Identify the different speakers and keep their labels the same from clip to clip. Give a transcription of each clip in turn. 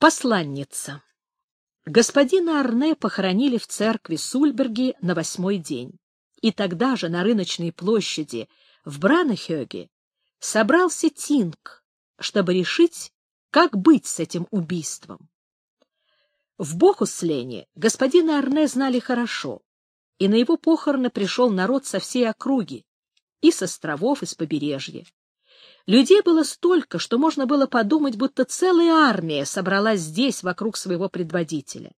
Speaker 1: Посланница. Господина Арне похоронили в церкви Сульберги на восьмой день. И тогда же на рыночной площади в Бранахёге собрался Тинг, чтобы решить, как быть с этим убийством. В Бохуслене господина Арне знали хорошо, и на его похороны пришел народ со всей округи, и с островов, и с побережья. Людей было столько, что можно было подумать, будто целая армия собралась здесь вокруг своего предводителя.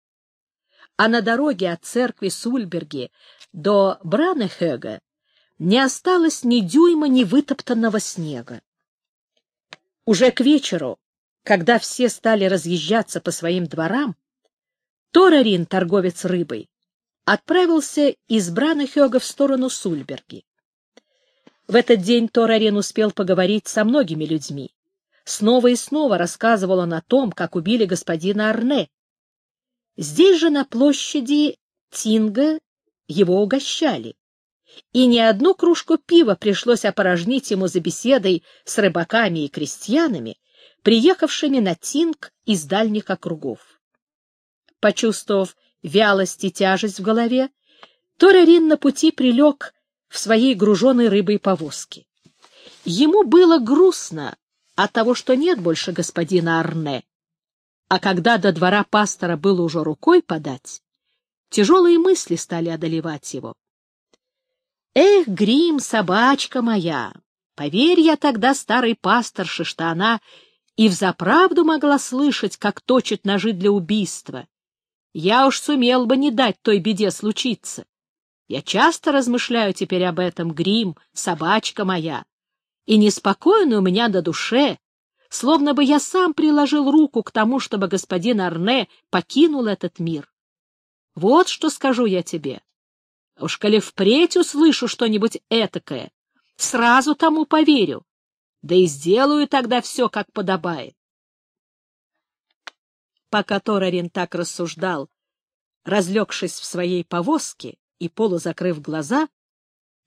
Speaker 1: А на дороге от церкви Сульберги до Бранехега не осталось ни дюйма невытоптанного снега. Уже к вечеру, когда все стали разъезжаться по своим дворам, Торарин, торговец рыбой, отправился из Бранехега в сторону Сульберги. В этот день Торарин успел поговорить со многими людьми. Снова и снова рассказывал он о том, как убили господина Арне. Здесь же на площади Тинга его угощали. И не одну кружку пива пришлось опорожнить ему за беседой с рыбаками и крестьянами, приехавшими на Тинг из дальних округов. Почувствовав вялость и тяжесть в голове, Торарин на пути прилег в своей груженной рыбой повозке. Ему было грустно от того, что нет больше господина Арне. А когда до двора пастора было уже рукой подать, тяжелые мысли стали одолевать его. «Эх, Грим, собачка моя! Поверь я тогда старой пасторше, что она и взаправду могла слышать, как точит ножи для убийства. Я уж сумел бы не дать той беде случиться. Я часто размышляю теперь об этом, грим, собачка моя, и неспокойно у меня до душе, словно бы я сам приложил руку к тому, чтобы господин Арне покинул этот мир. Вот что скажу я тебе. Уж коли впредь услышу что-нибудь этакое, сразу тому поверю, да и сделаю тогда все, как подобает. Пока Торарин так рассуждал, разлегшись в своей повозке, и полузакрыв глаза,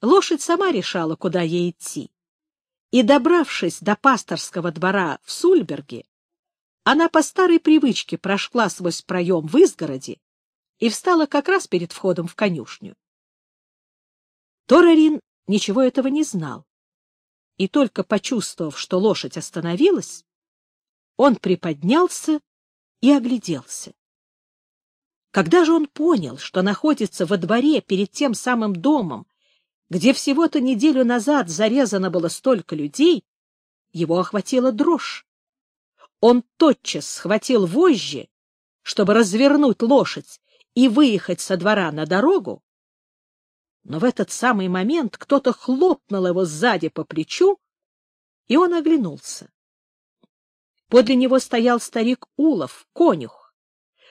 Speaker 1: лошадь сама решала, куда ей идти. И, добравшись до пасторского двора в Сульберге, она по старой привычке прошла сквозь проем в изгороди и встала как раз перед входом в конюшню. Торарин ничего этого не знал, и только почувствовав, что лошадь остановилась, он приподнялся и огляделся. Когда же он понял, что находится во дворе перед тем самым домом, где всего-то неделю назад зарезано было столько людей, его охватила дрожь. Он тотчас схватил вожжи, чтобы развернуть лошадь и выехать со двора на дорогу, но в этот самый момент кто-то хлопнул его сзади по плечу, и он оглянулся. Подле него стоял старик Улов, конюх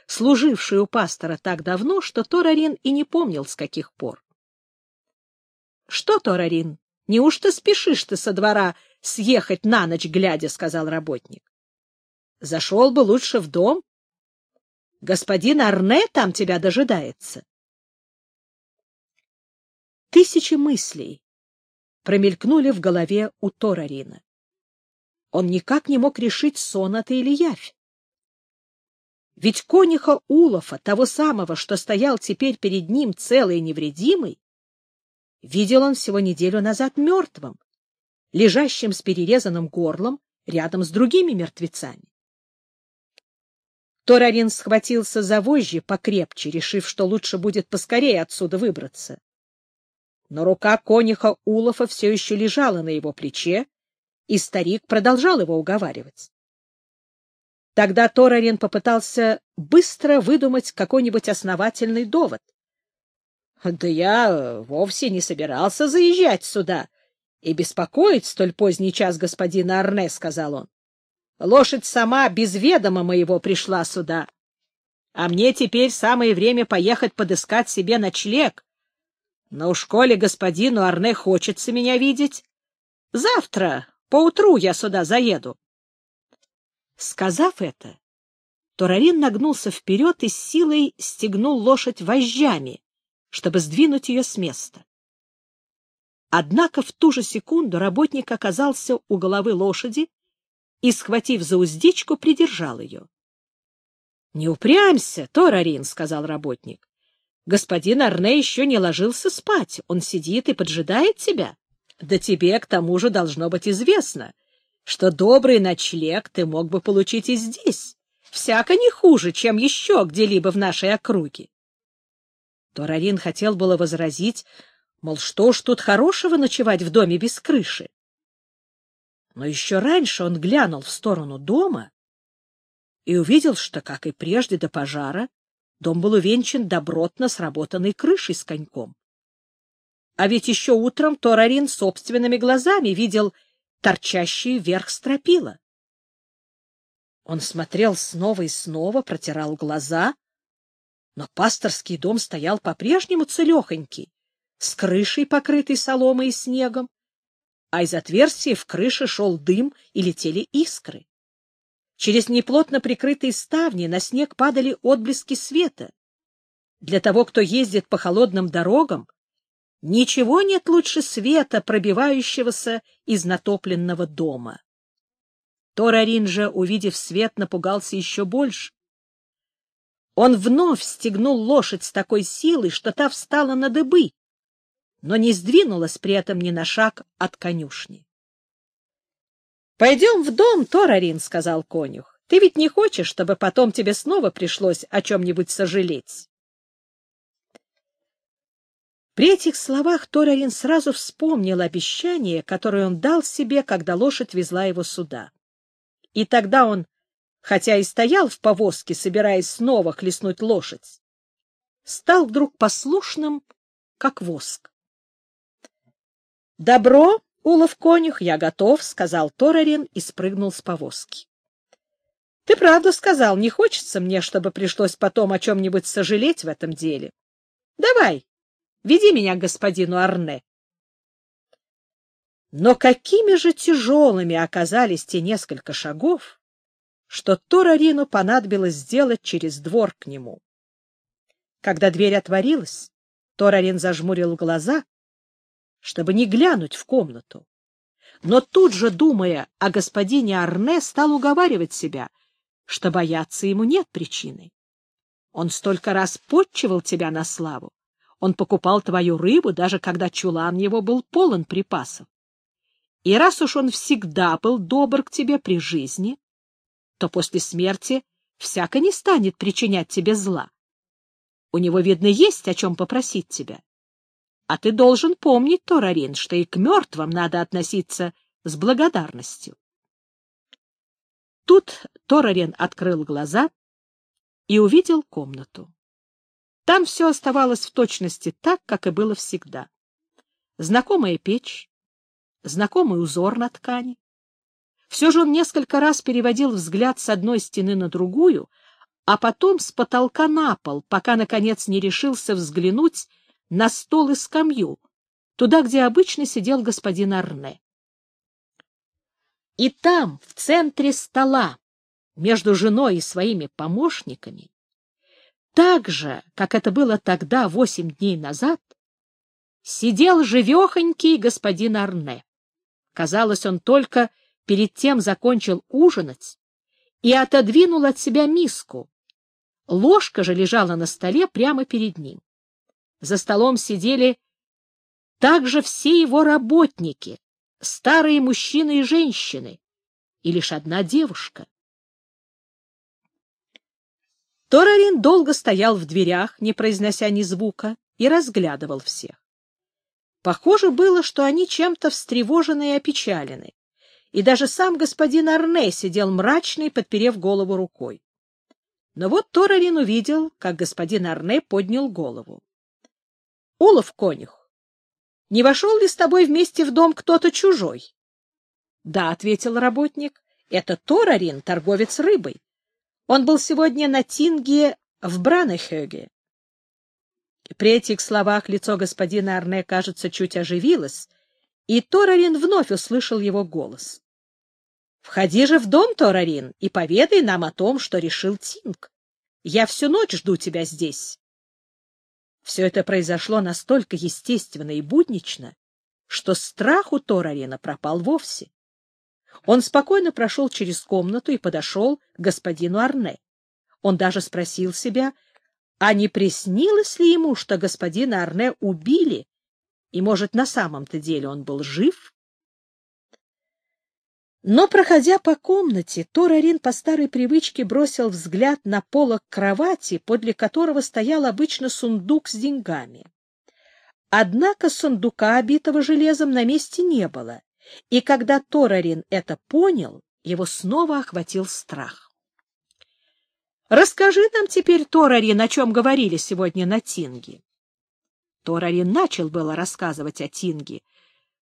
Speaker 1: служивший у пастора так давно, что Торарин и не помнил, с каких пор. — Что, Торарин, неужто спешишь ты со двора съехать на ночь глядя? — сказал работник. — Зашел бы лучше в дом. Господин Арне там тебя дожидается. Тысячи мыслей промелькнули в голове у Торарина. Он никак не мог решить, сон это или явь. Ведь кониха Улафа, того самого, что стоял теперь перед ним целый и невредимый, видел он всего неделю назад мертвым, лежащим с перерезанным горлом рядом с другими мертвецами. Торарин схватился за вожжи покрепче, решив, что лучше будет поскорее отсюда выбраться. Но рука кониха Улафа все еще лежала на его плече, и старик продолжал его уговаривать. Тогда Торарин попытался быстро выдумать какой-нибудь основательный довод. — Да я вовсе не собирался заезжать сюда и беспокоить столь поздний час господина Арне, — сказал он. — Лошадь сама без ведома моего пришла сюда. А мне теперь самое время поехать подыскать себе ночлег. Но уж коли господину Арне хочется меня видеть, завтра поутру я сюда заеду. Сказав это, Турарин нагнулся вперед и с силой стегнул лошадь вожжами, чтобы сдвинуть ее с места. Однако в ту же секунду работник оказался у головы лошади и, схватив за уздечку, придержал ее. — Не упрямься, Торарин, — сказал работник. — Господин Арне еще не ложился спать. Он сидит и поджидает тебя. Да тебе, к тому же, должно быть известно, что добрый ночлег ты мог бы получить и здесь. Всяко не хуже, чем еще где-либо в нашей округе. Торарин хотел было возразить, мол, что ж тут хорошего ночевать в доме без крыши. Но еще раньше он глянул в сторону дома и увидел, что, как и прежде до пожара, дом был увенчан добротно сработанной крышей с коньком. А ведь еще утром Торарин собственными глазами видел торчащие вверх стропила. Он смотрел снова и снова, протирал глаза, но пасторский дом стоял по-прежнему целехонький, с крышей, покрытой соломой и снегом, а из отверстия в крыше шел дым и летели искры. Через неплотно прикрытые ставни на снег падали отблески света. Для того, кто ездит по холодным дорогам, ничего нет лучше света, пробивающегося из натопленного дома. Торарин же, увидев свет, напугался еще больше. Он вновь стегнул лошадь с такой силой, что та встала на дыбы, но не сдвинулась при этом ни на шаг от конюшни. — Пойдем в дом, Торарин, — сказал конюх. — Ты ведь не хочешь, чтобы потом тебе снова пришлось о чем-нибудь сожалеть? При этих словах Торарин сразу вспомнил обещание, которое он дал себе, когда лошадь везла его сюда. И тогда он, хотя и стоял в повозке, собираясь снова хлестнуть лошадь, стал вдруг послушным, как воск. «Добро!» Улов конюх, я готов, — сказал Торарин и спрыгнул с повозки. — Ты правду сказал, не хочется мне, чтобы пришлось потом о чем-нибудь сожалеть в этом деле. Давай, веди меня к господину Арне. Но какими же тяжелыми оказались те несколько шагов, что Торарину понадобилось сделать через двор к нему. Когда дверь отворилась, Торарин зажмурил глаза чтобы не глянуть в комнату. Но тут же, думая о господине Арне, стал уговаривать себя, что бояться ему нет причины. Он столько раз подчивал тебя на славу. Он покупал твою рыбу, даже когда чулан его был полон припасов. И раз уж он всегда был добр к тебе при жизни, то после смерти всяко не станет причинять тебе зла. У него, видно, есть о чем попросить тебя. А ты должен помнить, Торарин, что и к мертвым надо относиться с благодарностью. Тут Торарин открыл глаза и увидел комнату. Там все оставалось в точности так, как и было всегда. Знакомая печь, знакомый узор на ткани. Все же он несколько раз переводил взгляд с одной стены на другую, а потом с потолка на пол, пока, наконец, не решился взглянуть на стол и скамью, туда, где обычно сидел господин Арне. И там, в центре стола, между женой и своими помощниками, так же, как это было тогда, восемь дней назад, сидел живехонький господин Арне. Казалось, он только перед тем закончил ужинать и отодвинул от себя миску. Ложка же лежала на столе прямо перед ним. За столом сидели также все его работники, старые мужчины и женщины, и лишь одна девушка. Торарин долго стоял в дверях, не произнося ни звука, и разглядывал всех. Похоже было, что они чем-то встревожены и опечалены, и даже сам господин Арне сидел мрачный, подперев голову рукой. Но вот Торарин увидел, как господин Арне поднял голову. Улов конюх, не вошел ли с тобой вместе в дом кто-то чужой? — Да, — ответил работник, — это Торарин, торговец рыбой. Он был сегодня на Тинге в Бранехеге. При этих словах лицо господина Арне, кажется, чуть оживилось, и Торарин вновь услышал его голос. — Входи же в дом, Торарин, и поведай нам о том, что решил Тинг. Я всю ночь жду тебя здесь. Все это произошло настолько естественно и буднично, что страх у Торарина пропал вовсе. Он спокойно прошел через комнату и подошел к господину Арне. Он даже спросил себя, а не приснилось ли ему, что господина Арне убили, и, может, на самом-то деле он был жив? Но, проходя по комнате, Торарин по старой привычке бросил взгляд на полок кровати, подле которого стоял обычно сундук с деньгами. Однако сундука, обитого железом, на месте не было, и когда Торарин это понял, его снова охватил страх. «Расскажи нам теперь, Торарин, о чем говорили сегодня на Тинге». Торарин начал было рассказывать о Тинге,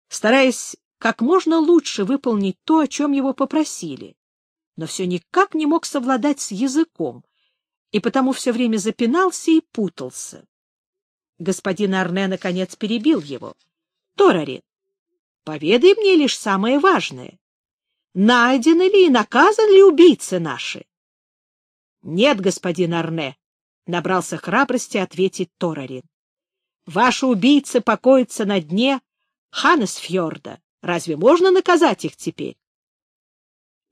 Speaker 1: стараясь как можно лучше выполнить то, о чем его попросили, но все никак не мог совладать с языком, и потому все время запинался и путался. Господин Арне, наконец, перебил его. — Торарин, поведай мне лишь самое важное. Найдены ли и наказаны ли убийцы наши? — Нет, господин Арне, — набрался храбрости ответить Торарин. — Ваши убийцы покоятся на дне Ханнесфьорда. Разве можно наказать их теперь?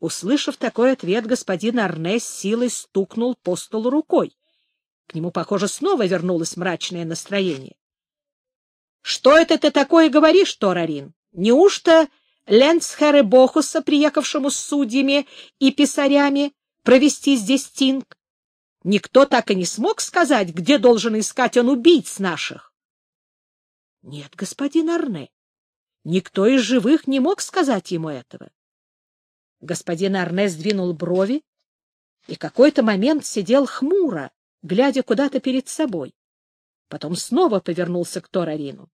Speaker 1: Услышав такой ответ, господин Арне с силой стукнул по столу рукой. К нему, похоже, снова вернулось мрачное настроение. — Что это ты такое говоришь, Торарин? Неужто Ленцхере Бохуса, приехавшему с судьями и писарями, провести здесь тинг? Никто так и не смог сказать, где должен искать он убийц наших. — Нет, господин Арне, Никто из живых не мог сказать ему этого. Господин Арне сдвинул брови и какой-то момент сидел хмуро, глядя куда-то перед собой. Потом снова повернулся к Торарину. —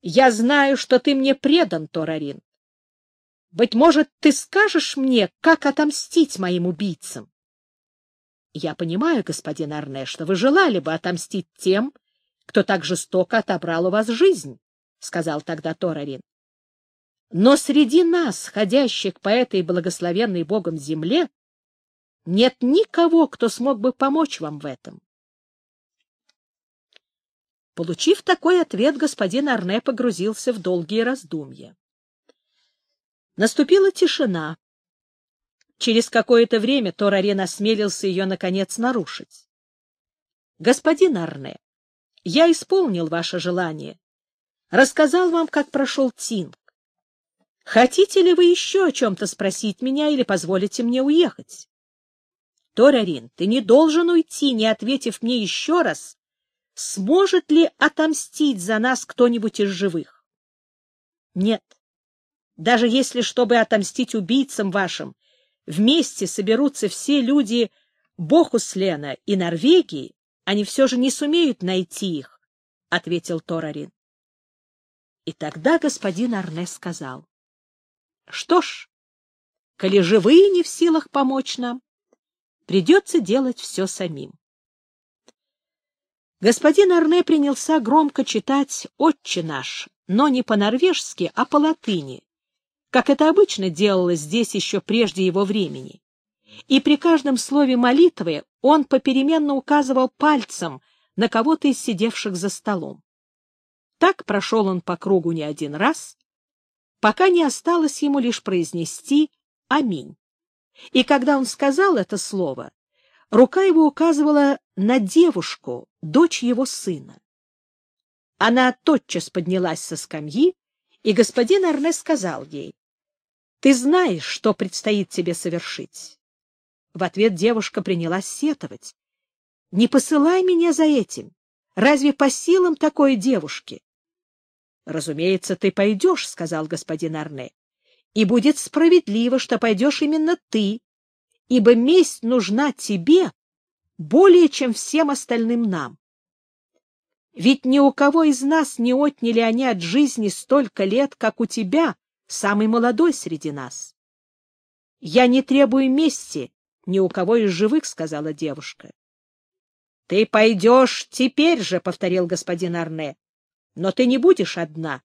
Speaker 1: Я знаю, что ты мне предан, Торарин. Быть может, ты скажешь мне, как отомстить моим убийцам? — Я понимаю, господин Арне, что вы желали бы отомстить тем, кто так жестоко отобрал у вас жизнь. — сказал тогда Торарин. Но среди нас, ходящих по этой благословенной Богом земле, нет никого, кто смог бы помочь вам в этом. Получив такой ответ, господин Арне погрузился в долгие раздумья. Наступила тишина. Через какое-то время Торарин осмелился ее, наконец, нарушить. — Господин Арне, я исполнил ваше желание рассказал вам, как прошел Тинг. Хотите ли вы еще о чем-то спросить меня или позволите мне уехать? Торарин, ты не должен уйти, не ответив мне еще раз, сможет ли отомстить за нас кто-нибудь из живых. Нет. Даже если, чтобы отомстить убийцам вашим, вместе соберутся все люди Бохуслена и Норвегии, они все же не сумеют найти их, — ответил Торарин. И тогда господин Арне сказал, — Что ж, коли живые не в силах помочь нам, придется делать все самим. Господин Арне принялся громко читать «Отче наш», но не по-норвежски, а по латыни, как это обычно делалось здесь еще прежде его времени. И при каждом слове молитвы он попеременно указывал пальцем на кого-то из сидевших за столом. Так прошел он по кругу не один раз, пока не осталось ему лишь произнести «Аминь». И когда он сказал это слово, рука его указывала на девушку, дочь его сына. Она тотчас поднялась со скамьи, и господин Арне сказал ей, «Ты знаешь, что предстоит тебе совершить». В ответ девушка принялась сетовать. «Не посылай меня за этим. Разве по силам такой девушки?» Разумеется, ты пойдешь, — сказал господин Арне, — и будет справедливо, что пойдешь именно ты, ибо месть нужна тебе более, чем всем остальным нам. Ведь ни у кого из нас не отняли они от жизни столько лет, как у тебя, самый молодой среди нас. — Я не требую мести ни у кого из живых, — сказала девушка. — Ты пойдешь теперь же, — повторил господин Арне. Но ты не будешь одна.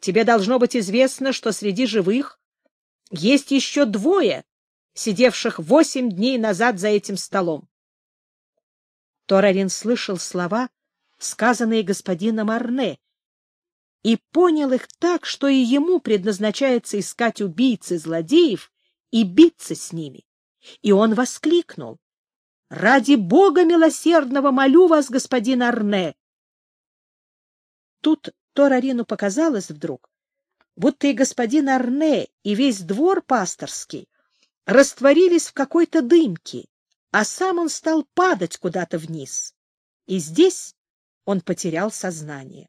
Speaker 1: Тебе должно быть известно, что среди живых есть еще двое, сидевших восемь дней назад за этим столом. Торарин слышал слова, сказанные господином Арне, и понял их так, что и ему предназначается искать убийцы злодеев и биться с ними. И он воскликнул. Ради Бога милосердного молю вас, господин Арне. Тут Торарину показалось вдруг, будто и господин Арне, и весь двор пасторский растворились в какой-то дымке, а сам он стал падать куда-то вниз. И здесь он потерял сознание.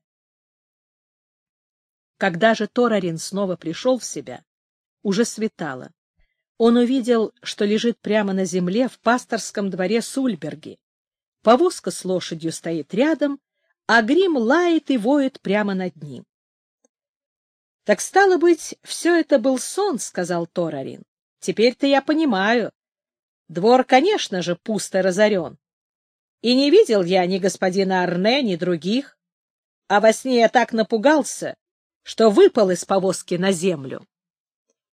Speaker 1: Когда же Торарин снова пришел в себя, уже светало. Он увидел, что лежит прямо на земле в пасторском дворе Сульберги. Повозка с лошадью стоит рядом, а грим лает и воет прямо над ним. — Так стало быть, все это был сон, — сказал Торарин. — Теперь-то я понимаю. Двор, конечно же, пусто разорен. И не видел я ни господина Арне, ни других. А во сне я так напугался, что выпал из повозки на землю.